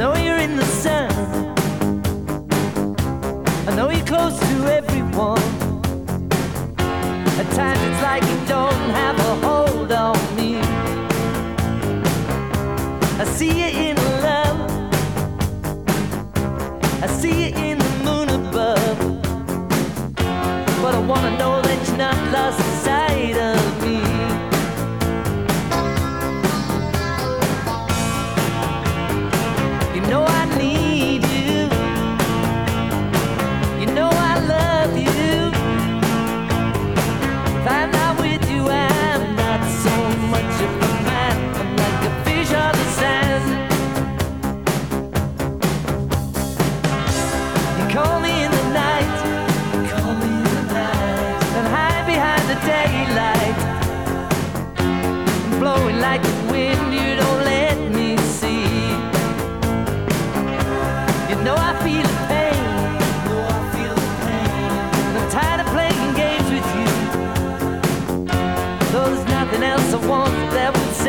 know you're in the sun. I know you're close to everyone. At times it's like you don't have a hold on me. I see you in love. I see you in the moon above. But I wanna know that you're not lost.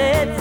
said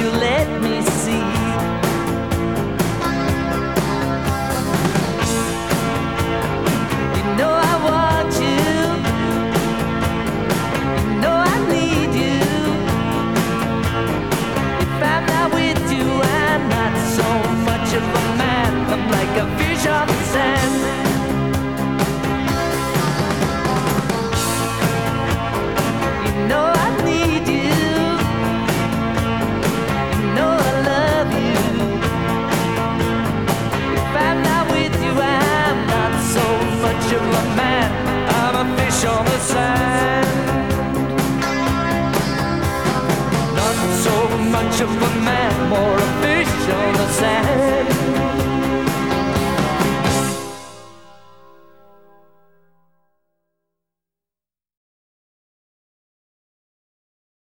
you let me see. You know I want you. You know I need you. If I'm not with you, I'm not so much of a man. I'm like a fish on the sand. fish on the sand. Not so much of a man, more a fish on the sand.